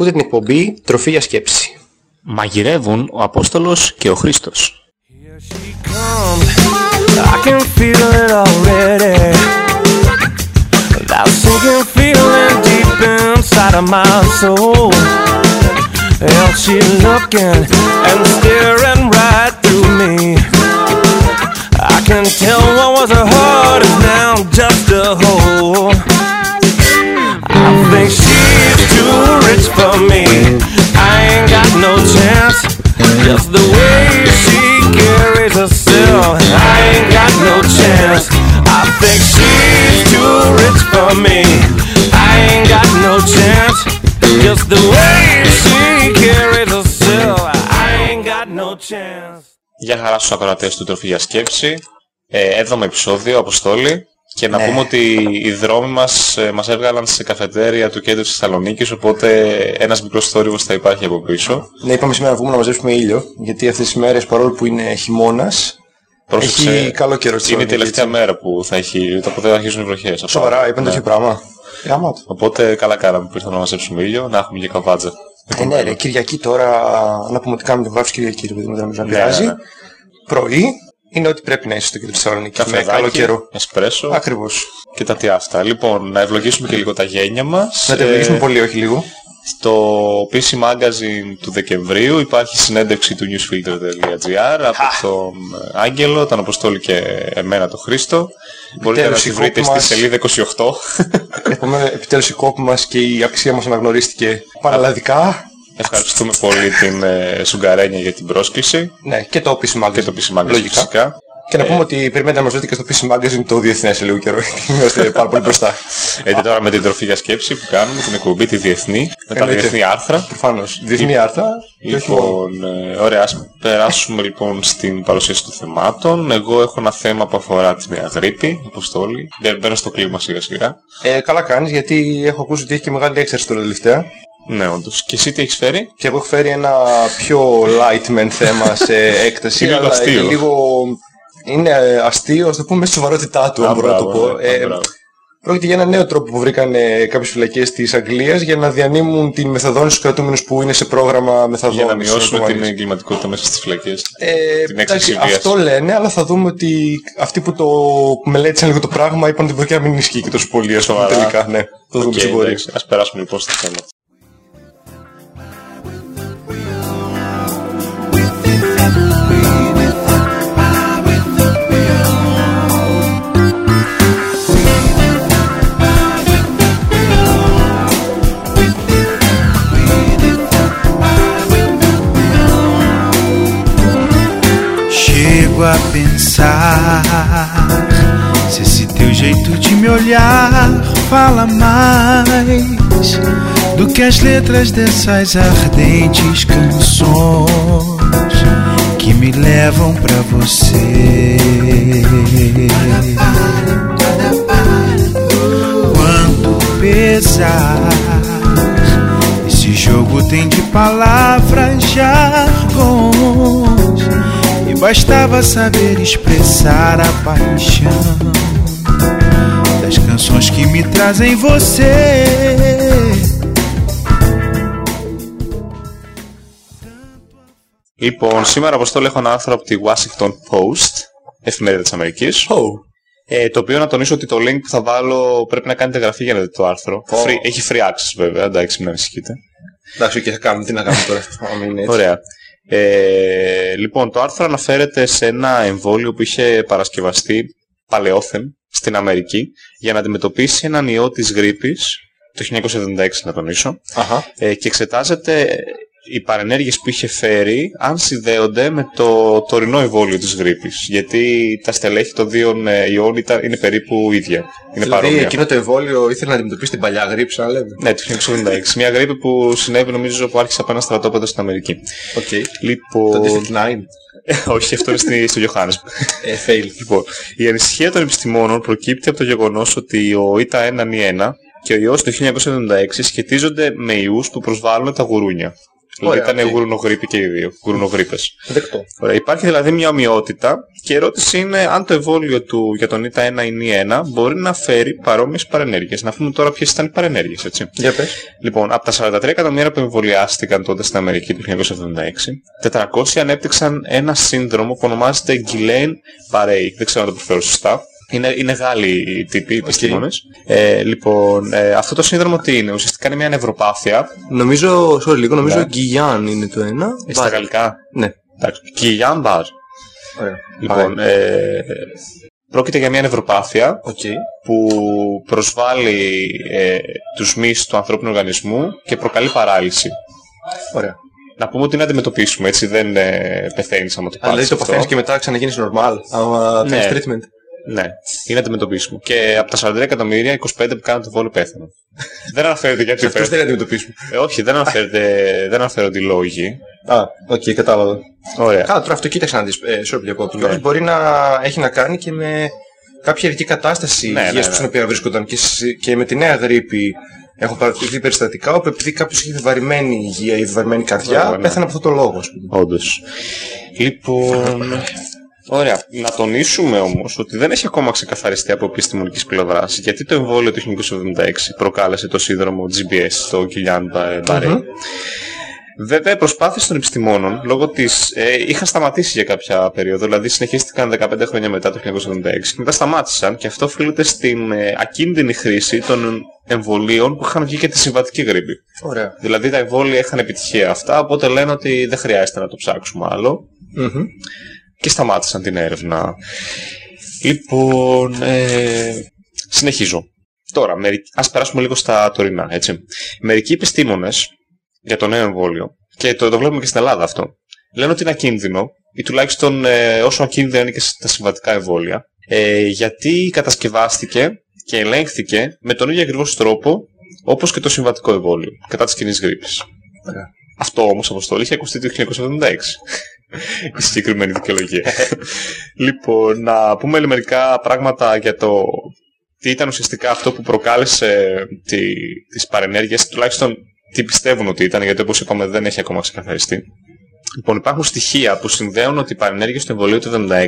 Ούτε την εκπομπή Τροφή για Σκέψη. Μαγειρεύουν ο Απόστολος και ο Χρήστος. I think she's too rich for me. I ain't got no chance. Just the way she carries herself, I ain't got no chance. I think she's too rich for me. I ain't got no chance. Just the way she carries herself, I ain't got no chance. Γεια χαρά στους ακροατές του Τροφή για Σκέψη. Ε, έβδομο επεισόδιο, Αποστόλη. Και να Ναι. πούμε ότι οι δρόμοι μας ε, μας έβγαλαν σε καφετέρια του κέντρου της Θεσσαλονίκης, οπότε ένας μικρός θόρυβος θα υπάρχει από πίσω. Ναι, είπαμε σήμερα να βγούμε να μαζέψουμε ήλιο, γιατί αυτές τις μέρες παρόλο που είναι χειμώνας, Πρόσεξε, έχει καλό καιρό στη είναι η Θεσσαλονίκης, τελευταία έτσι. μέρα που θα έχει, το που δεν θα αρχίσουν οι βροχές. Αυτό. Σοβαρά, είπαν Ναι. τέτοιο πράγμα. Γάμα του. Οπότε καλά κάναμε που ήρθαμε να μαζέψουμε ήλιο, να έχουμε και καβάτζα. Ε, ναι, ρε, Κυριακή τώρα, να πούμε ότι κάνουμε το βάφος Κυριακή, το παιδί μου δεν νομίζω να Ναι, πειράζει. ναι, ναι. Πρωί είναι ότι πρέπει να είσαι στο κέντρο της Θεσσαλονίκης, με Καφεδάκι, καλό καιρό. εσπρέσο Ακριβώς. και τα τι αυτά. Λοιπόν, να ευλογήσουμε και λίγο τα γένια μας. Να τα Ε, ευλογήσουμε πολύ, όχι λίγο. Στο PC Magazine του Δεκεμβρίου υπάρχει συνέντευξη του newsfilter.gr από τον Άγγελο, τον Αποστόλη και εμένα τον Χρήστο. Μπορείτε να Επιτέλους, τη η βρείτε κόπη στη μας- σελίδα 28. Επομένως, επιτέλους η κόπη μας και η αξία μας αναγνωρίστηκε πανελλαδικά. Ευχαριστούμε πολύ την ε, Σουγκαρένια για την πρόσκληση Ναι, και το PC Magazine. και το PC Magazine Λογικά. φυσικά. Και να πούμε ότι περιμένετε να μας δείτε και στο PC Magazine το διεθνές σε λίγο καιρό. γιατί Είμαστε πάρα πολύ μπροστά. Έτσι τώρα με την τροφή για σκέψη που κάνουμε, την εκπομπή τη διεθνή, με τα Εννοείται. διεθνή άρθρα. Προφανώς. Διεθνή άρθρα. και όχι μόνο. Λοιπόν, ε, ωραία, ας περάσουμε λοιπόν στην παρουσίαση των θεμάτων. Εγώ έχω ένα θέμα που αφορά τη μια γρήπη, Αποστόλη. Δεν μπαίνω στο κλίμα σιγά σιγά. Ε, καλά κάνεις γιατί έχω ακούσει ότι έχει και μεγάλη έξαρση τώρα τελευταία. Ναι, όντως. Και εσύ τι έχεις φέρει; Και εγώ έχω φέρει ένα πιο light men θέμα σε έκταση. Είναι λίγο αλλά αστείο. είναι λίγο... Είναι ε, αστείο, ας το πούμε, στη σοβαρότητά του, αν Α, μπορώ να το μπράβο, πω. ναι, Ε, μπράβο. Πρόκειται για ένα νέο τρόπο που βρήκαν ε, κάποιες φυλακές της Αγγλίας για να διανύμουν την μεθαδόνηση στους κρατούμενους που είναι σε πρόγραμμα μεθαδόνησης. Για να μειώσουμε την ναρκωμανίας. εγκληματικότητα μέσα στις φυλακές. Ε, την εντάξει, έξαρση βίας. αυτό λένε, αλλά θα δούμε ότι αυτοί που το μελέτησαν λίγο το πράγμα είπαν ότι μπορεί και να μην ισχύει και τόσο πολύ. Ας πούμε, Σοβαρά. τελικά, ναι. Θα δούμε OK, okay, μπορεί. εντάξει, ας περάσουμε λοιπόν στο θέμα. Fala mais do que as letras dessas ardentes canções que me levam pra você. Quanto pesar esse jogo tem de palavras, jargões E bastava saber expressar a paixão canções que me trazem você Λοιπόν, σήμερα Αποστόλη έχω ένα άρθρο από τη Washington Post, εφημερίδα της Αμερικής. Oh. Ε, το οποίο να τονίσω ότι το link που θα βάλω πρέπει να κάνετε γραφή για να δείτε το άρθρο. Ω. Free, έχει free access βέβαια, εντάξει μην ανησυχείτε. Εντάξει, και θα κάνουμε, τι να κάνουμε τώρα. άμα είναι έτσι. Ωραία. Ε, λοιπόν, το άρθρο αναφέρεται σε ένα εμβόλιο που είχε παρασκευαστεί παλαιόθεν στην Αμερική για να αντιμετωπίσει έναν ιό της γρήπης το 1976 να τονίσω Αχα. ε, και εξετάζεται οι παρενέργειες που είχε φέρει αν συνδέονται με το τωρινό εμβόλιο της γρήπης γιατί τα στελέχη των δύο ε, ιών ήταν, είναι περίπου ίδια είναι Δηλαδή, παρόμοια εκείνο το εμβόλιο ήθελε να αντιμετωπίσει την παλιά γρήπη, σαν να λέμε. ναι, το 1976. Μια γρήπη που συνέβη νομίζω που άρχισε από ένα στρατόπεδο στην Αμερική. Οκ. Το Λοιπόν. District 9. Όχι, αυτό είναι στη- στο Johannesburg. Ε, fail. Λοιπόν, η ανησυχία των επιστημόνων προκύπτει από το γεγονός ότι ο Ήτα 1 νι 1 και ο ιός του 1976 σχετίζονται με ιούς που προσβάλλουν τα γουρούνια. Δηλαδή Ωραία, ήταν οκ. γουρνογρήπη και οι δύο. Γουρνογρήπες. Δεκτό. Ωραία. Υπάρχει δηλαδή μια ομοιότητα και η ερώτηση είναι αν το εμβόλιο του για τον Ήτα 1 νι 1 μπορεί να φέρει παρόμοιες παρενέργειες. Να πούμε τώρα ποιες ήταν οι παρενέργειες, έτσι. Για πες. Λοιπόν, από τα 43 εκατομμύρια που εμβολιάστηκαν τότε στην Αμερική το 1976, 400 ανέπτυξαν ένα σύνδρομο που ονομάζεται Guillain Barré. Δεν ξέρω να το προφέρω σωστά. Είναι, είναι Γάλλοι οι τύποι, οι επιστήμονες. Ε, λοιπόν, ε, αυτό το σύνδρομο τι είναι, ουσιαστικά είναι μια νευροπάθεια. Νομίζω, sorry λίγο, νομίζω Ναι. Guillain είναι το ένα. Ε, Στα Barré. γαλλικά. Ναι. Εντάξει. Guillain Barré. Ωραία. Λοιπόν, ε, πρόκειται για μια νευροπάθεια Οκ. που προσβάλλει ε, τους μυς του ανθρώπινου οργανισμού και προκαλεί παράλυση. Ωραία. Να πούμε ότι είναι αντιμετωπίσιμο, έτσι δεν ε, πεθαίνεις άμα το Αλλά δηλαδή πάθεις το αυτό. παθαίνεις και μετά ξαναγίνεις normal. Άμα Ναι. κάνεις treatment. Ναι, είναι αντιμετωπίσιμο. Και από τα 43 εκατομμύρια, 25 που κάναν το εμβόλιο πέθαναν. δεν αναφέρεται γιατί Αυτούς πέθαναν. δεν αντιμετωπίσουμε. Ε, όχι, δεν, αναφέρεται, δεν αναφέρονται οι λόγοι. Α, οκ, κατάλαβα. Ωραία. Καλά, τώρα αυτό κοίταξε να δεις, ε, sorry που διακόπτω. Ναι. Κιόλας Μπορεί να έχει να κάνει και με κάποια ειδική κατάσταση Ναι, υγείας ναι, που ναι. στην οποία βρίσκονταν και, σ- και με τη νέα γρήπη έχω παρατηρηθεί περιστατικά όπου επειδή κάποιος είχε βεβαρημένη υγεία ή βεβαρημένη καρδιά, Βέβαια, ναι. πέθανε από αυτόν τον λόγο, ας πούμε. Όντως. Λοιπόν, ωραία. Να τονίσουμε όμως ότι δεν έχει ακόμα ξεκαθαριστεί από επιστημονικής πλευράς γιατί το εμβόλιο του 1976 προκάλεσε το σύνδρομο GBS, το Guillain-Barré. Μμμ. Βέβαια, οι προσπάθειες των επιστημόνων λόγω της, ε, είχαν σταματήσει για κάποια περίοδο, δηλαδή συνεχίστηκαν 15 χρόνια μετά το 1976 και μετά σταμάτησαν και αυτό οφείλεται στην ε, ακίνδυνη χρήση των εμβολίων που είχαν βγει και τη συμβατική γρήπη. Ωραία. Δηλαδή τα εμβόλια είχαν επιτυχία αυτά, οπότε λένε ότι δεν χρειάζεται να το ψάξουμε άλλο Μμμ. Και σταμάτησαν την έρευνα. Λοιπόν, ε, συνεχίζω. Τώρα, μερι- ας περάσουμε λίγο στα τωρινά, έτσι. Μερικοί επιστήμονες για το νέο εμβόλιο, και το, το βλέπουμε και στην Ελλάδα αυτό, λένε ότι είναι ακίνδυνο, ή τουλάχιστον ε, όσο ακίνδυνο είναι και στα συμβατικά εμβόλια, ε, γιατί κατασκευάστηκε και ελέγχθηκε με τον ίδιο ακριβώς τρόπο όπως και το συμβατικό εμβόλιο, κατά της κοινής γρήπης. Ωραία. Αυτό όμως, Αποστόλη, είχε ακουστεί το 1976. Η συγκεκριμένη δικαιολογία. λοιπόν, να πούμε μερικά πράγματα για το τι ήταν ουσιαστικά αυτό που προκάλεσε τη, τις παρενέργειες, τουλάχιστον τι πιστεύουν ότι ήταν, γιατί όπως είπαμε δεν έχει ακόμα ξεκαθαριστεί. Λοιπόν, υπάρχουν στοιχεία που συνδέουν ότι οι παρενέργειες του εμβολίου του 76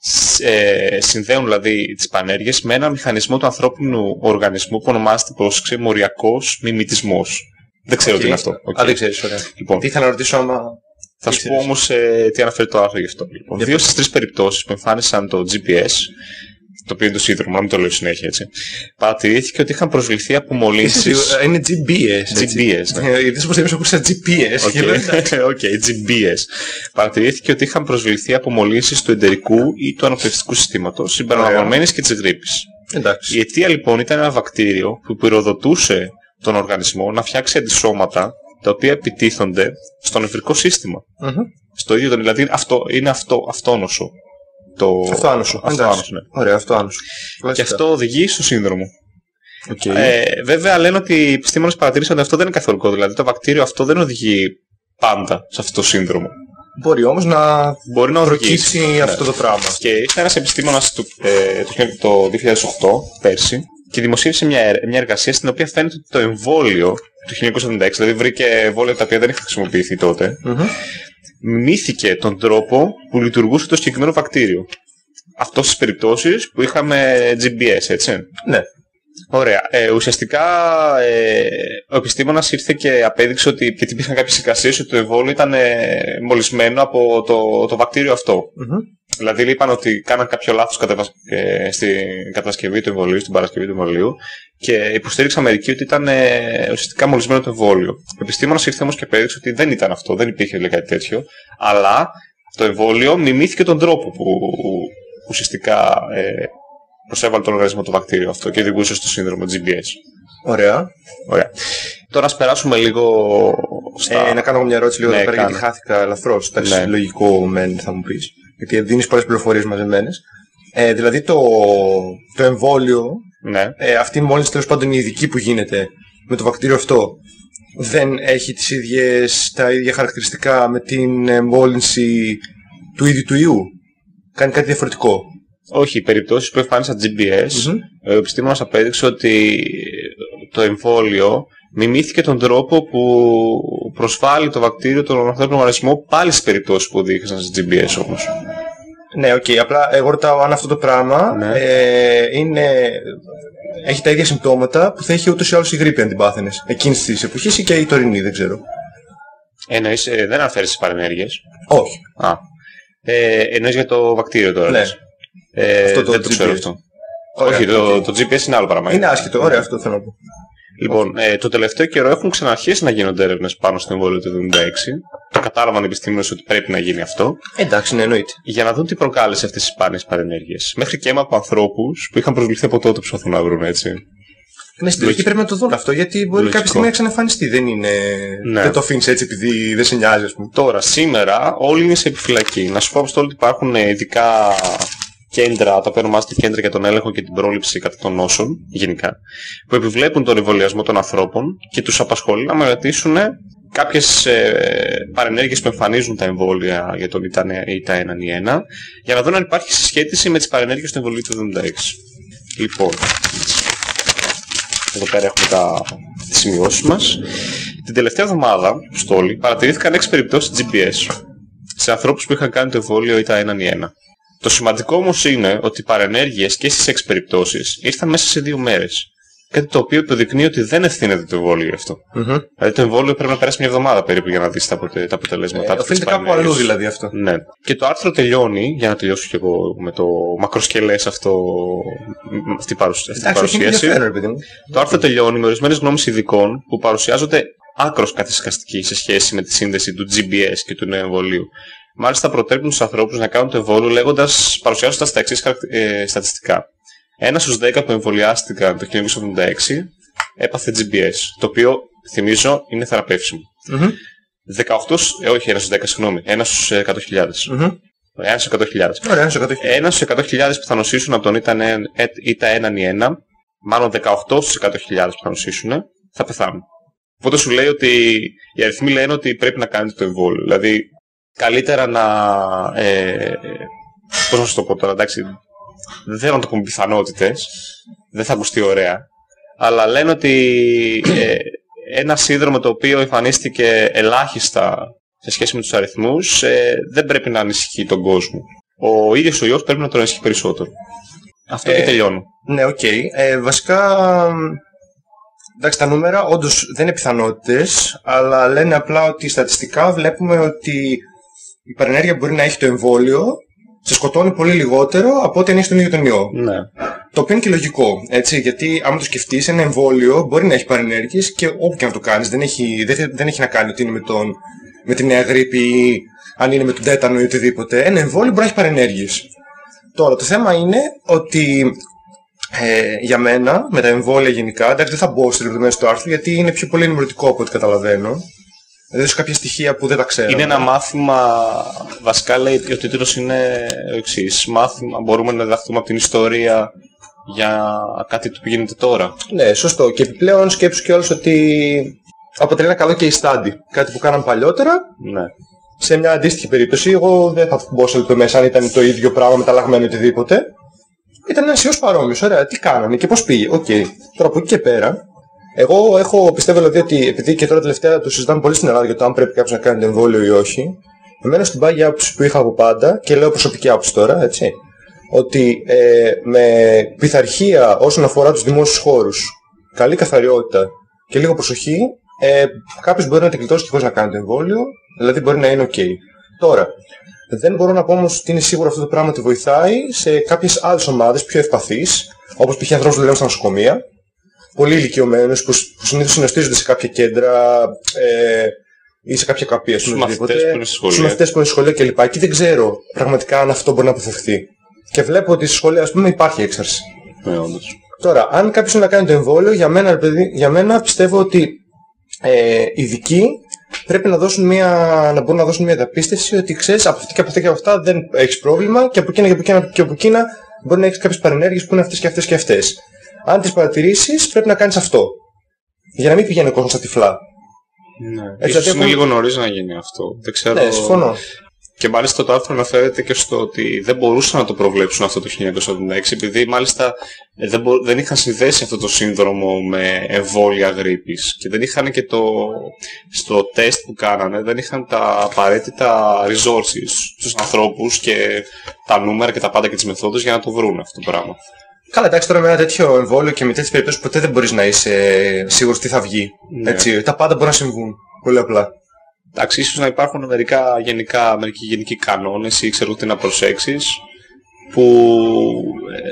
σ- ε, συνδέουν δηλαδή τις παρενέργειες με ένα μηχανισμό του ανθρώπινου οργανισμού που ονομάζεται πρόσεξε μοριακός μιμητισμός. Δεν ξέρω Οκ. τι είναι αυτό. Οκ. Α, δεν ξέρεις, ωραία. Λοιπόν, Τι ήθελα να ρωτήσω άμα... θα σου πω ήξερες. όμως ε, τι αναφέρει το άρθρο γι' αυτό. Λοιπόν, Για δύο στις τρεις περιπτώσεις που εμφάνισαν το GPS, το οποίο είναι το σύνδρομο, να μην το λέω συνέχεια έτσι, παρατηρήθηκε ότι είχαν προσβληθεί από Είσαι μολύνσεις. σίγουρο- ε, Είναι GBS. έτσι. GBS, ναι. Ε, Γιατί όπως εμείς ακούσα GPS. OK, και λέω, εντάξει. OK, GBS. Παρατηρήθηκε ότι είχαν προσβληθεί από μολύνσεις του εντερικού ή του αναπνευστικού συστήματος, συμπεριλαμβανομένης και της γρήπης. Εντάξει. Η αιτία λοιπόν ήταν ένα βακτήριο που πυροδοτούσε τον οργανισμό να φτιάξει αντισώματα τα οποία επιτίθονται στο νευρικό σύστημα. Μμμ. Στο ίδιο, το- δηλαδή αυτό, είναι αυτό, αυτοάνοσο. Το... Αυτοάνοσο. Αυτο- Εντάξει. άνοσο, ναι. Ωραία, αυτοάνοσο. Και Κλασικά. αυτό οδηγεί στο σύνδρομο. Οκ. Ε, βέβαια λένε ότι οι επιστήμονες παρατηρήσαν ότι αυτό δεν είναι καθολικό. Δηλαδή το βακτήριο αυτό δεν οδηγεί πάντα σε αυτό το σύνδρομο. Μπορεί όμως να Μπορεί να οδηγήσει. προκύψει Ναι. αυτό το πράγμα. Και ήρθε ένας επιστήμονας του, ε, το, το 2008, πέρσι, και δημοσίευσε μια, ερ- μια εργασία στην οποία φαίνεται ότι το εμβόλιο του 1976, δηλαδή βρήκε εμβόλια τα οποία δεν είχαν χρησιμοποιηθεί τότε, Μμμ. μιμήθηκε τον τρόπο που λειτουργούσε το συγκεκριμένο βακτήριο. Αυτός στις περιπτώσεις που είχαμε GBS, έτσι. Ναι. Ωραία. Ε, ουσιαστικά ε, ο επιστήμονας ήρθε και απέδειξε ότι γιατί υπήρχαν κάποιες εικασίες ότι το εμβόλιο ήταν ε, μολυσμένο από το, το βακτήριο αυτό. Μμμ. Δηλαδή είπαν ότι κάναν κάποιο λάθος κατεβα... ε, στην κατασκευή του εμβολίου, στην παρασκευή του εμβολίου και υποστήριξαν μερικοί ότι ήταν ε, ουσιαστικά μολυσμένο το εμβόλιο. Ο επιστήμονας ήρθε όμως και απέδειξε ότι δεν ήταν αυτό, δεν υπήρχε δηλαδή, κάτι τέτοιο, αλλά το εμβόλιο μιμήθηκε τον τρόπο που ουσιαστικά ε, προσέβαλε τον οργανισμό το βακτήριο αυτό και οδηγούσε στο σύνδρομο GBS. Ωραία. Ωραία. Τώρα ας περάσουμε λίγο στα... Ε, να κάνω εγώ μια ερώτηση λίγο Ναι, εδώ πέρα γιατί κάνε. χάθηκα ελαφρώς. Εντάξει, Ναι. λογικό μεν θα μου πεις. Γιατί δίνεις πολλές πληροφορίες μαζεμένες. Ε, δηλαδή το, το εμβόλιο, Ναι. ε, αυτή η μόλις τέλος πάντων η ειδική που γίνεται με το βακτήριο αυτό, δεν έχει τις ίδιες, τα ίδια χαρακτηριστικά με την ε, μόλυνση του ίδιου του ιού. Κάνει κάτι διαφορετικό. Όχι, οι περιπτώσεις που εμφάνισαν GBS, Μμμ. ο επιστήμονας απέδειξε ότι το εμβόλιο μιμήθηκε τον τρόπο που προσβάλλει το βακτήριο τον ανθρώπινο οργανισμό πάλι στις περιπτώσεις που οδήγησαν στις GBS όμως. Ναι, οκ. Απλά εγώ ρωτάω αν αυτό το πράγμα Ναι. ε, είναι, έχει τα ίδια συμπτώματα που θα είχε ούτως ή άλλως η γρήπη αν την πάθαινες. Εκείνης της εποχής ή και η τωρινή, δεν ξέρω. Εννοείς, ε, δεν αναφέρεις τις παρενέργειες; Όχι. Α. Ε, εννοείς για το βακτήριο τώρα. Ναι. λες. Ε, Αυτό το δεν το ξέρω GBS. αυτό. Ωραία, Όχι, το, οκ. το GBS είναι άλλο πράγμα. Είναι άσχετο. Ωραία, αυτό θέλω να πω. Λοιπόν, ε, το τελευταίο καιρό έχουν ξαναρχίσει να γίνονται έρευνες πάνω στο εμβόλιο του 76. Το κατάλαβαν οι επιστήμονες ότι πρέπει να γίνει αυτό. Εντάξει, ναι, εννοείται. Για να δουν τι προκάλεσε αυτές τις σπάνιες παρενέργειες. Μέχρι και αίμα από ανθρώπους που είχαν προσβληθεί από τότε που προσπαθούν να βρουν έτσι. Ναι, στην τελική Λογικό. πρέπει να το δουν αυτό γιατί μπορεί Λογικό. κάποια στιγμή να ξαναφανιστεί. Δεν είναι. Ναι. Δεν το αφήνεις έτσι επειδή δεν σε νοιάζει, ας πούμε. Τώρα, σήμερα, όλοι είναι σε επιφυλακή. Να σου πω Αποστόλη, ότι υπάρχουν ε, ειδικά κέντρα, τα οποία ονομάζονται κέντρα για τον έλεγχο και την πρόληψη κατά των νόσων, γενικά, που επιβλέπουν τον εμβολιασμό των ανθρώπων και τους απασχολεί να μελετήσουν κάποιες ε, παρενέργειες που εμφανίζουν τα εμβόλια για τον ΙΤΑ 1 ή 1 για να δουν αν υπάρχει συσχέτιση με τις παρενέργειες του εμβολίου του 76. Λοιπόν, εδώ πέρα έχουμε τα τις σημειώσεις μας. Την τελευταία εβδομάδα, Στόλη, παρατηρήθηκαν 6 περιπτώσεις GPS σε ανθρώπους που είχαν κάνει το εμβόλιο ΙΤΑ 1 ή 1. Το σημαντικό όμως είναι ότι οι παρενέργειες και στις 6 περιπτώσεις ήρθαν μέσα σε 2 μέρες. Κάτι το οποίο υποδεικνύει ότι δεν ευθύνεται το εμβόλιο γι' αυτό. Δηλαδή το εμβόλιο πρέπει να περάσει μια εβδομάδα περίπου για να δεις τα, αποτε- τα αποτελέσματά Ε, του. οφείλεται τις κάπου αλλού παρενέργειες. δηλαδή αυτό. Ναι. Και το άρθρο τελειώνει, για να τελειώσω και εγώ με το μακροσκελές αυτό, με αυτή, η παρουσ- αυτή την Εντάξει, όχι είναι παρουσίαση. ενδιαφέρον, ρε παιδί μου. Το άρθρο τελειώνει με ορισμένες γνώμες ειδικών που παρουσιάζονται άκρος καθησυχαστικοί σε σχέση με τη σύνδεση του GBS και του νέου εμβολίου. Μάλιστα προτρέπουν τους ανθρώπους να κάνουν το εμβόλιο λέγοντας, παρουσιάζοντας τα εξής χαρακ- ε, στατιστικά. Ένας στους 10 που εμβολιάστηκαν το 1976 έπαθε GBS, το οποίο θυμίζω είναι θεραπεύσιμο. Μμμ. 18, σ- ε, όχι ένας στους 10, συγγνώμη, ένας στους 100.000. Μμμ. Ένας στους 100.000. Ωραία, ένας στο 100.000. Ένας στους 100.000 που θα νοσήσουν από τον ΙΤΑ 1 ή 1, μάλλον 18 στους 100.000 που θα νοσήσουν, θα πεθάνουν. Οπότε σου λέει ότι οι αριθμοί λένε ότι πρέπει να κάνετε το εμβόλιο. Δηλαδή, καλύτερα να. Ε, πώς να σου το πω τώρα, εντάξει. Δεν θέλω να το πούμε πιθανότητες, δεν θα ακουστεί ωραία. Αλλά λένε ότι ε, ένα σύνδρομο το οποίο εμφανίστηκε ελάχιστα σε σχέση με τους αριθμούς ε, δεν πρέπει να ανησυχεί τον κόσμο. Ο ίδιος ο ιός πρέπει να τον ανησυχεί περισσότερο. Αυτό και Ε, τελειώνω. Ναι, οκ. Ε, βασικά, μ, εντάξει, τα νούμερα όντως δεν είναι πιθανότητες, αλλά λένε απλά ότι στατιστικά βλέπουμε ότι η παρενέργεια που μπορεί να έχει το εμβόλιο σε σκοτώνει πολύ λιγότερο από ό,τι αν έχει τον ίδιο τον ιό. Ναι. Το οποίο είναι και λογικό, έτσι, γιατί άμα το σκεφτείς, ένα εμβόλιο μπορεί να έχει παρενέργειες και όπου και να το κάνεις, δεν έχει, δεν, δεν έχει να κάνει ότι είναι με, τον, με τη νέα γρήπη ή αν είναι με τον τέτανο ή οτιδήποτε. Ένα εμβόλιο μπορεί να έχει παρενέργειες. Τώρα, το θέμα είναι ότι ε, για μένα, με τα εμβόλια γενικά, εντάξει δεν θα μπω στις λεπτομέρειες του άρθρου γιατί είναι πιο πολύ ενημερωτικό από ό,τι καταλαβαίνω. Δηλαδή, κάποια στοιχεία που δεν τα ξέρω. Είναι ένα μάθημα, βασικά λέει ότι ο τίτλος είναι ο εξής. Μάθημα, μπορούμε να διδαχθούμε από την ιστορία για κάτι που γίνεται τώρα. Ναι, σωστό. Και επιπλέον σκέψου κιόλας ότι αποτελεί ένα καλό case study. Κάτι που κάναμε παλιότερα Ναι. σε μια αντίστοιχη περίπτωση. Εγώ δεν θα μπω σε λεπτομέρειες αν ήταν το ίδιο πράγμα μεταλλαγμένο ή οτιδήποτε. Ήταν ένας ιός παρόμοιος. Ωραία, τι κάνανε και πώς πήγε. Οκ. Τώρα από εκεί και πέρα, εγώ έχω, πιστεύω δηλαδή ότι επειδή και τώρα τελευταία το συζητάμε πολύ στην Ελλάδα για το αν πρέπει κάποιος να κάνει το εμβόλιο ή όχι. Εμένα στην πάγια άποψη που είχα από πάντα και λέω προσωπική άποψη τώρα, έτσι. Ότι ε, με πειθαρχία όσον αφορά τους δημόσιους χώρους, καλή καθαριότητα και λίγο προσοχή, ε, κάποιος μπορεί να την κλειτώσει και χωρίς να κάνει το εμβόλιο, δηλαδή μπορεί να είναι ok. Τώρα, δεν μπορώ να πω όμως ότι είναι σίγουρο αυτό το πράγμα ότι βοηθάει σε κάποιες άλλες ομάδες πιο ευπαθείς, όπως π.χ. ανθρώπους που δουλεύουν στα νοσοκομεία, πολύ ηλικιωμένους που, σ- που συνήθως συνοστίζονται σε κάποια κέντρα ε, ή σε κάποια καπία, ας πούμε, Στους μαθητές οτιδήποτε. που είναι στη σχολεία. Στους μαθητές που είναι στη σχολεία κλπ. Και δεν ξέρω πραγματικά αν αυτό μπορεί να αποφευχθεί. Και βλέπω ότι στη σχολεία, ας πούμε, υπάρχει έξαρση. Ναι, όντως. Τώρα, αν κάποιος είναι να κάνει το εμβόλιο, για μένα, ρε παιδί, για μένα πιστεύω ότι ε, οι ειδικοί πρέπει να, δώσουν μια, να μπορούν να δώσουν μια διαπίστευση ότι ξέρεις από αυτά και από αυτά και από αυτά δεν έχεις πρόβλημα και από εκείνα και από εκείνα και από εκείνα μπορεί να έχεις κάποιες παρενέργειες που είναι αυτές και αυτές και αυτές. Αν τις παρατηρήσεις πρέπει να κάνεις αυτό. Για να μην πηγαίνει ο κόσμος στα τυφλά. Ναι. Έτσι, Ίσως δηλαδή είναι έχουμε- λίγο νωρίς να γίνει αυτό. Δεν ξέρω... Ναι, συμφωνώ. Και μάλιστα το άρθρο αναφέρεται και στο ότι δεν μπορούσαν να το προβλέψουν αυτό το 1986 επειδή μάλιστα ε, δεν, μπο- δεν είχαν συνδέσει αυτό το σύνδρομο με εμβόλια γρήπης και δεν είχαν και το στο τεστ που κάνανε δεν είχαν τα απαραίτητα resources στους ανθρώπους και τα νούμερα και τα πάντα και τις μεθόδους για να το βρουν αυτό το πράγμα. Καλά, εντάξει, τώρα με ένα τέτοιο εμβόλιο και με τέτοιες περιπτώσεις ποτέ δεν μπορείς να είσαι σίγουρος τι θα βγει. Ναι. Έτσι, τα πάντα μπορούν να συμβούν. Πολύ απλά. Εντάξει, ίσως να υπάρχουν μερικά γενικά, μερικοί γενικοί κανόνες ή ξέρω τι να προσέξεις που ε,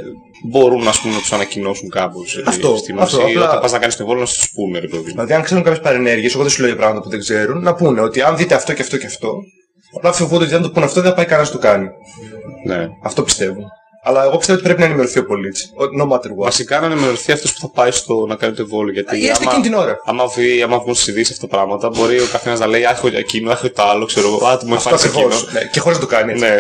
μπορούν ας πούμε, να τους ανακοινώσουν κάπως ε, Αυτό, οι επιστήμονες αυτό, ή απλά- όταν πας να κάνεις το εμβόλιο να σου πούνε ρε παιδί. μου. Δηλαδή, αν ξέρουν κάποιες παρενέργειες, εγώ δεν σου λέω για πράγματα που δεν ξέρουν, να πούνε ότι αν δείτε αυτό και αυτό και αυτό, απλά φοβούνται ότι αν το πούνε αυτό δεν θα πάει κανένας να το κάνει. Ναι. Αυτό πιστεύω. Αλλά εγώ πιστεύω ότι πρέπει να ενημερωθεί ο πολίτης. No matter what. Βασικά να ενημερωθεί αυτός που θα πάει στο να κάνει το εμβόλιο. Γιατί Ή έστω εκείνη την ώρα. άμα, βγει, άμα βγουν στις ειδήσεις αυτά τα πράγματα, μπορεί ο καθένας να λέει «Α, έχω εκείνο, έχω το άλλο, ξέρω εγώ, α, του μου Αυτό εμφάνισε εκείνο. ακριβώς. Ναι, και χωρίς να το κάνει. έτσι. ναι.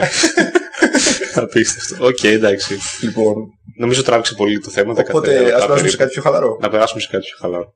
Απίστευτο. Οκ, εντάξει. Λοιπόν, Νομίζω τράβηξε πολύ το θέμα. 15 οπότε λεπτά ας περάσουμε περίπου. σε κάτι πιο χαλαρό. Να περάσουμε σε κάτι πιο χαλαρό.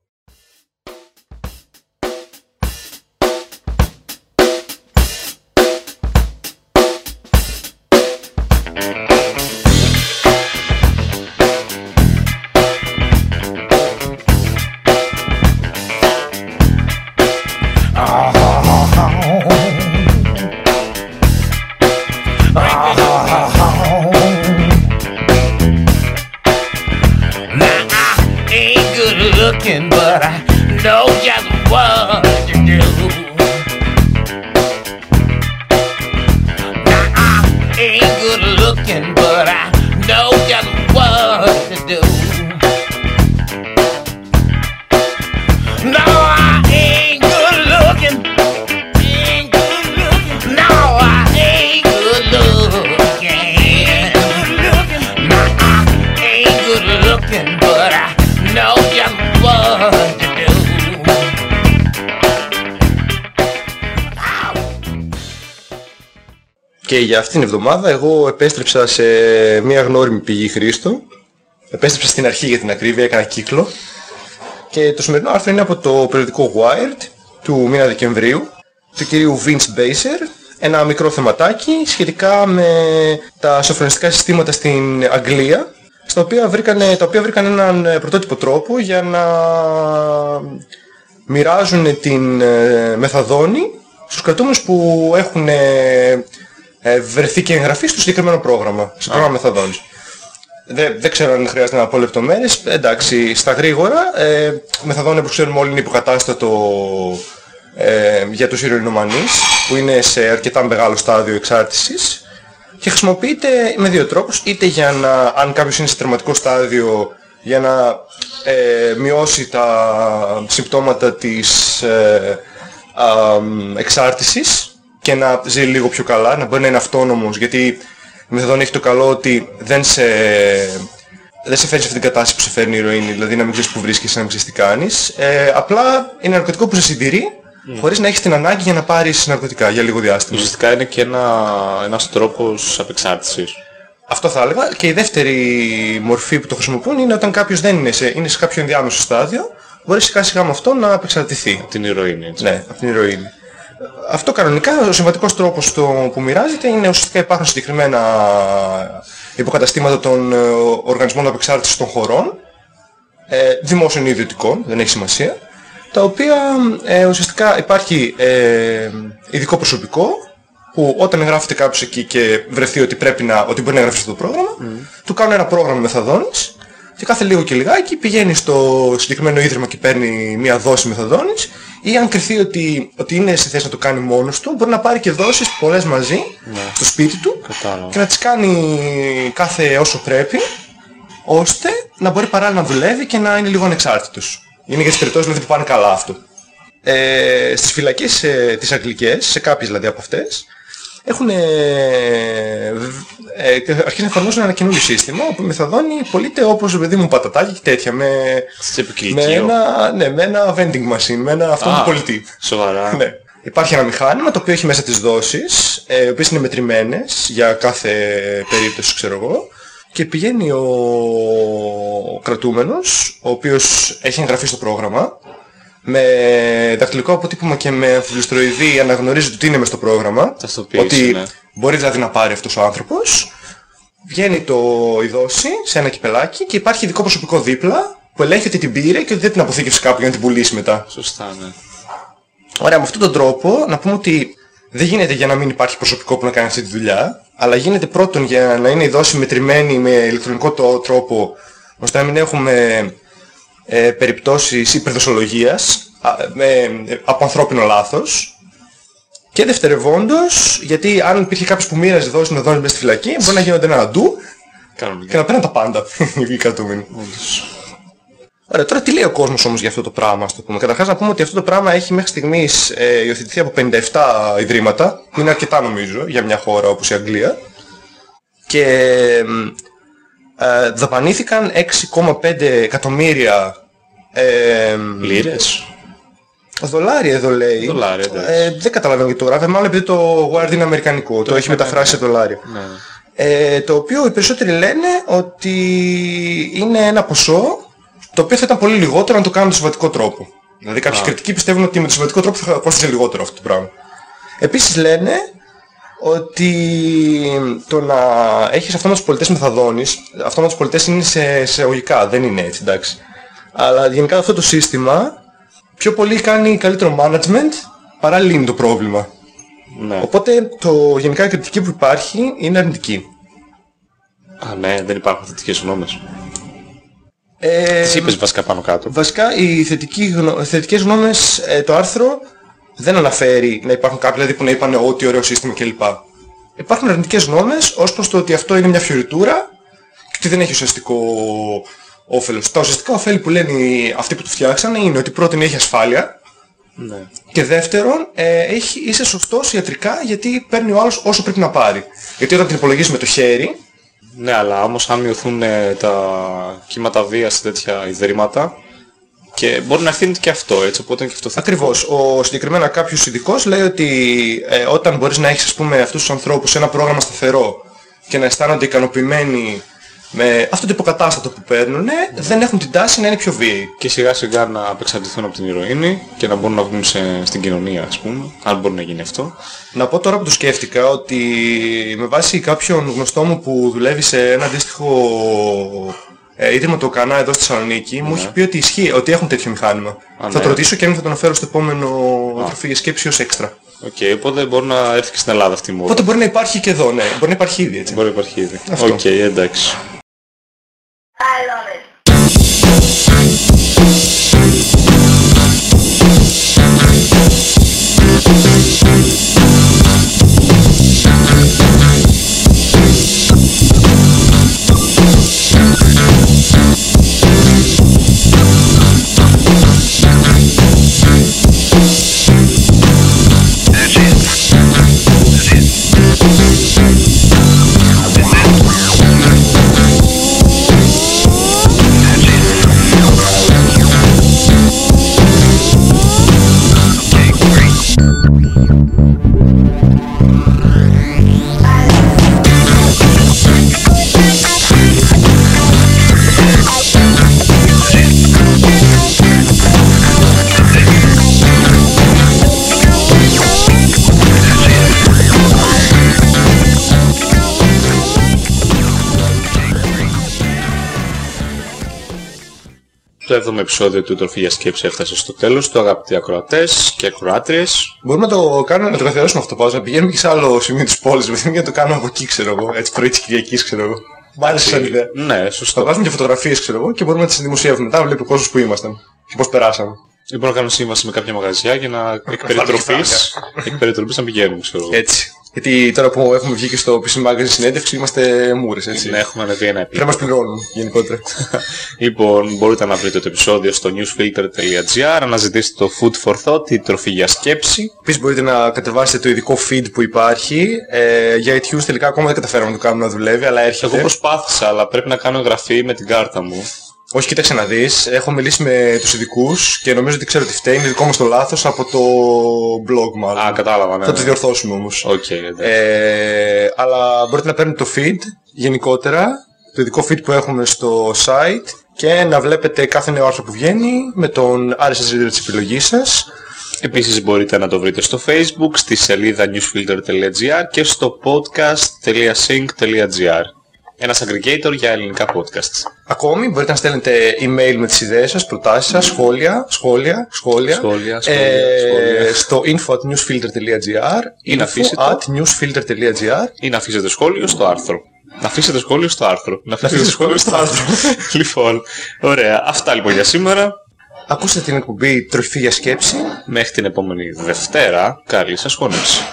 Και για αυτήν την εβδομάδα εγώ επέστρεψα σε μια γνώριμη πηγή Χρήστο. Επέστρεψα στην αρχή για την ακρίβεια, έκανα κύκλο. Και το σημερινό άρθρο είναι από το περιοδικό Wired του μήνα Δεκεμβρίου του κυρίου Vince Baser. Ένα μικρό θεματάκι σχετικά με τα σοφρονιστικά συστήματα στην Αγγλία στα οποία βρήκανε, τα οποία βρήκαν έναν ε, πρωτότυπο τρόπο για να μοιράζουν την ε, μεθαδόνη στους κρατούμενους που έχουν ε, ε, βρεθεί και εγγραφεί στο συγκεκριμένο πρόγραμμα, στο πρόγραμμα μεθαδόνης. Δεν, δεν ξέρω αν χρειάζεται να πω λεπτομέρειες. Εντάξει, στα γρήγορα, ε, μεθαδόνη όπως ξέρουμε όλοι είναι υποκατάστατο ε, για τους ηρωινομανείς που είναι σε αρκετά μεγάλο στάδιο εξάρτησης και χρησιμοποιείται με δύο τρόπους είτε για να, αν κάποιος είναι σε τερματικό στάδιο για να ε, μειώσει τα συμπτώματα της ε, α, μ, εξάρτησης και να ζει λίγο πιο καλά, να μπορεί να είναι αυτόνομος γιατί η μεθαδόνη έχει το καλό ότι δεν σε, δεν σε φέρνει σε αυτήν την κατάσταση που σε φέρνει η ηρωίνη, δηλαδή να μην ξέρεις που βρίσκεσαι, να μην ξέρεις τι κάνεις. Ε, απλά είναι ένα ναρκωτικό που σε συντηρεί χωρίς να έχεις την ανάγκη για να πάρεις ναρκωτικά για λίγο διάστημα. Ουσιαστικά είναι και ένα, ένας τρόπος απεξάρτησης. Αυτό θα έλεγα. Και η δεύτερη μορφή που το χρησιμοποιούν είναι όταν κάποιος δεν είναι σε, είναι σε κάποιο ενδιάμεσο στάδιο, μπορεί σιγά σιγά με αυτό να απεξαρτηθεί. Την ηρωίνη, έτσι. Ναι, από την ηρωίνη. Αυτό κανονικά, ο συμβατικός τρόπος το που μοιράζεται είναι ουσιαστικά υπάρχουν συγκεκριμένα υποκαταστήματα των ε, οργανισμών απεξάρτησης των χωρών, ε, δημόσιων ή ιδιωτικών, δεν έχει σημασία, τα οποία ε, ουσιαστικά υπάρχει ε, ειδικό προσωπικό που όταν εγγράφεται κάποιος εκεί και βρεθεί ότι, πρέπει να, ότι μπορεί να εγγραφεί στο πρόγραμμα, του κάνουν ένα πρόγραμμα μεθαδόνης και κάθε λίγο και λιγάκι πηγαίνει στο συγκεκριμένο ίδρυμα και παίρνει μια δόση μεθαδόνης ή αν κριθεί ότι, ότι είναι σε θέση να το κάνει μόνος του, μπορεί να πάρει και δόσεις πολλές μαζί στο σπίτι του Κατάλαβα. και να τις κάνει κάθε όσο πρέπει ώστε να μπορεί παράλληλα να δουλεύει και να είναι λίγο ανεξάρτητος. Είναι για τις περιπτώσεις δηλαδή, που πάνε καλά αυτό. Ε, στις φυλακές ε, τις αγγλικές, σε κάποιες δηλαδή από αυτές, έχουν ε, ε, αρχίσει να εφαρμόζουν ένα καινούριο σύστημα όπου η μεθαδόνη πωλείται όπως παιδί μου πατατάκι και τέτοια με, Σε με, επικοινικείο. ένα, ναι, με ένα vending machine, με ένα αυτό Α, που πολιτεί. Σοβαρά. Ναι. Υπάρχει ένα μηχάνημα το οποίο έχει μέσα τις δόσεις, ε, οι οποίες είναι μετρημένες για κάθε περίπτωση, ξέρω εγώ, και πηγαίνει ο κρατούμενος, ο οποίος έχει εγγραφεί στο πρόγραμμα, με δακτυλικό αποτύπωμα και με αμφιλοστροειδή αναγνωρίζει ότι είναι μες στο πρόγραμμα. Ταυτοποίηση, Ότι ναι. μπορεί δηλαδή να πάρει αυτός ο άνθρωπος. Βγαίνει το η δόση σε ένα κυπελάκι και υπάρχει ειδικό προσωπικό δίπλα που ελέγχει ότι την πήρε και ότι δεν την αποθήκευσε κάπου για να την πουλήσει μετά. Σωστά, ναι. Ωραία, με αυτόν τον τρόπο να πούμε ότι δεν γίνεται για να μην υπάρχει προσωπικό που να κάνει αυτή τη δουλειά, αλλά γίνεται πρώτον για να είναι η δόση μετρημένη με ηλεκτρονικό το- τρόπο, ώστε να μην έχουμε ε, περιπτώσεις υπερδοσολογίας α, με, ε, από ανθρώπινο λάθος. Και δευτερευόντως, γιατί αν υπήρχε κάποιος που μοίραζε δόση να δώσεις μέσα στη φυλακή, μπορεί να γίνονται ένα αντού και Κανονικά. να παίρνουν τα πάντα οι κρατούμενοι. Ωραία, τώρα τι λέει ο κόσμος όμως για αυτό το πράγμα, ας το πούμε. Καταρχάς να πούμε ότι αυτό το πράγμα έχει μέχρι στιγμής ε, υιοθετηθεί από 57 ιδρύματα, που είναι αρκετά νομίζω για μια χώρα όπως η Αγγλία. Και μ, ε, δαπανήθηκαν 6,5 εκατομμύρια ε, μ, Λίρες. δολάρια εδώ λέει. Δολάρια, εντάξει. ε, δεν καταλαβαίνω γιατί το γράφει, μάλλον επειδή το Word είναι αμερικανικό, το, έχει ναι, μεταφράσει ναι. σε δολάρια. Ναι. Ε, το οποίο οι περισσότεροι λένε ότι είναι ένα ποσό το οποίο θα ήταν πολύ λιγότερο αν το κάνουν με συμβατικό τρόπο. Δηλαδή κάποιοι κριτικοί πιστεύουν ότι με το συμβατικό τρόπο θα κόστιζε λιγότερο αυτό το πράγμα. Επίσης λένε ότι το να έχεις αυτόματους πολιτές μεθαδόνης, αυτόματους πολιτές είναι σε εισαγωγικά, δεν είναι έτσι εντάξει. Αλλά γενικά αυτό το σύστημα πιο πολύ κάνει καλύτερο management παρά λύνει το πρόβλημα. ναι. Οπότε το γενικά η κριτική που υπάρχει είναι αρνητική. Α, ναι, δεν υπάρχουν θετικές γνώμες. Ε, Τις είπες βασικά πάνω κάτω. βασικά οι θετικοί γνω... θετικές γνώμες, ε, το άρθρο δεν αναφέρει να υπάρχουν κάποιοι δηλαδή που να είπαν ότι ωραίο σύστημα κλπ. Υπάρχουν αρνητικές γνώμες ως προς το ότι αυτό είναι μια φιωριτούρα και ότι δεν έχει ουσιαστικό όφελος. Τα ουσιαστικά ωφέλη που λένε οι- αυτοί που το φτιάξανε είναι ότι πρώτον έχει ασφάλεια Ναι. και δεύτερον ε, έχει, είσαι σωστός ιατρικά γιατί παίρνει ο άλλος όσο πρέπει να πάρει. Γιατί όταν την υπολογίζεις με το χέρι Ναι, αλλά όμως αν μειωθούν ε, τα κύματα βίας σε τέτοια ιδρύματα και μπορεί να ευθύνεται και αυτό, έτσι, οπότε είναι και αυτό θετικό. Ακριβώς. Ο συγκεκριμένα κάποιος ειδικός λέει ότι ε, όταν μπορείς να έχεις ας πούμε αυτούς τους ανθρώπους σε ένα πρόγραμμα σταθερό και να αισθάνονται ικανοποιημένοι με αυτό το υποκατάστατο που παίρνουν, δεν έχουν την τάση να είναι πιο βίαιοι. Και σιγά σιγά να απεξαρτηθούν από την ηρωίνη και να μπορούν να βγουν σε, στην κοινωνία, ας πούμε, αν μπορεί να γίνει αυτό. Να πω τώρα που το σκέφτηκα ότι με βάση κάποιον γνωστό μου που δουλεύει σε ένα αντίστοιχο ε, ίδρυμα το Κανά εδώ στη Θεσσαλονίκη μου έχει πει ότι ισχύει, ότι έχουν τέτοιο μηχάνημα. θα ναι. το ρωτήσω και αν θα τον αναφέρω στο επόμενο τροφή για σκέψη ως έξτρα. Οκ, οπότε μπορεί να έρθει και στην Ελλάδα αυτή η μόδα. Οπότε μπορεί να υπάρχει και εδώ, ναι. Μπορεί να υπάρχει ήδη έτσι. Μπορεί να υπάρχει ήδη. Αυτό. Οκ, εντάξει. Thank you. Το 7ο επεισόδιο του Τροφή για Σκέψη έφτασε στο τέλος του, αγαπητοί ακροατές και ακροάτριες. Μπορούμε να το κάνουμε, να το καθιερώσουμε αυτό πάω, να πηγαίνουμε και σε άλλο σημείο της πόλης, δηλαδή για να το κάνουμε από εκεί, ξέρω εγώ, έτσι πρωί της Κυριακής, ξέρω εγώ. Μ' άρεσε σαν ιδέα. Ναι, Θα σωστό. βάζουμε και φωτογραφίες, ξέρω εγώ, και μπορούμε να τις δημοσιεύουμε. Μετά βλέπει ο κόσμος που ήμασταν και πώς περάσαμε. Ή μπορούμε να κάνουμε σύμβαση με κάποια μαγαζιά για να εκ περιτροπής, εκ περιτροπής να πηγαίνουμε, ξέρω εγώ. Έτσι. Γιατί τώρα που έχουμε βγει και στο PC Magazine συνέντευξη είμαστε μούρες, έτσι. Ναι, έχουμε ανεβεί ένα Πρέπει να μας πληρώνουν γενικότερα. Λοιπόν, μπορείτε να βρείτε το επεισόδιο στο newsfilter.gr, αναζητήστε το Food for Thought, η τροφή για σκέψη. Επίσης μπορείτε να κατεβάσετε το ειδικό feed που υπάρχει. Ε, για iTunes τελικά ακόμα δεν καταφέραμε να το κάνουμε να δουλεύει, αλλά έρχεται. Εγώ προσπάθησα, αλλά πρέπει να κάνω εγγραφή με την κάρτα μου. Όχι, κοίταξε να δεις. Έχω μιλήσει με τους ειδικούς και νομίζω ότι ξέρω τι φταίει. Είναι δικό μας το λάθος από το blog μάλλον. Α, κατάλαβα, ναι. Θα το ναι. διορθώσουμε όμως. Οκ, εντάξει. Ε, αλλά μπορείτε να παίρνετε το feed γενικότερα, το ειδικό feed που έχουμε στο site και να βλέπετε κάθε νέο άρθρο που βγαίνει με τον RSS reader της επιλογής σας. Επίσης μπορείτε να το βρείτε στο facebook, στη σελίδα newsfilter.gr και στο podcast.sync.gr Ένας aggregator για ελληνικά podcasts. Ακόμη μπορείτε να στέλνετε email με τις ιδέες σας, προτάσεις σας, σχόλια, σχόλια, σχόλια, Σχόλια, σχόλια, ε, σχόλια. στο info at newsfilter.gr Ή να αφήσετε- at newsfilter.gr Ή να αφήσετε σχόλιο στο άρθρο. Να αφήσετε σχόλιο στο άρθρο. Να αφήσετε σχόλιο στο άρθρο. λοιπόν, ωραία. Αυτά λοιπόν για σήμερα. Ακούστε την εκπομπή Τροφή για Σκέψη Μέχρι την επόμενη Δευτέρα, καλή σας χώνευση.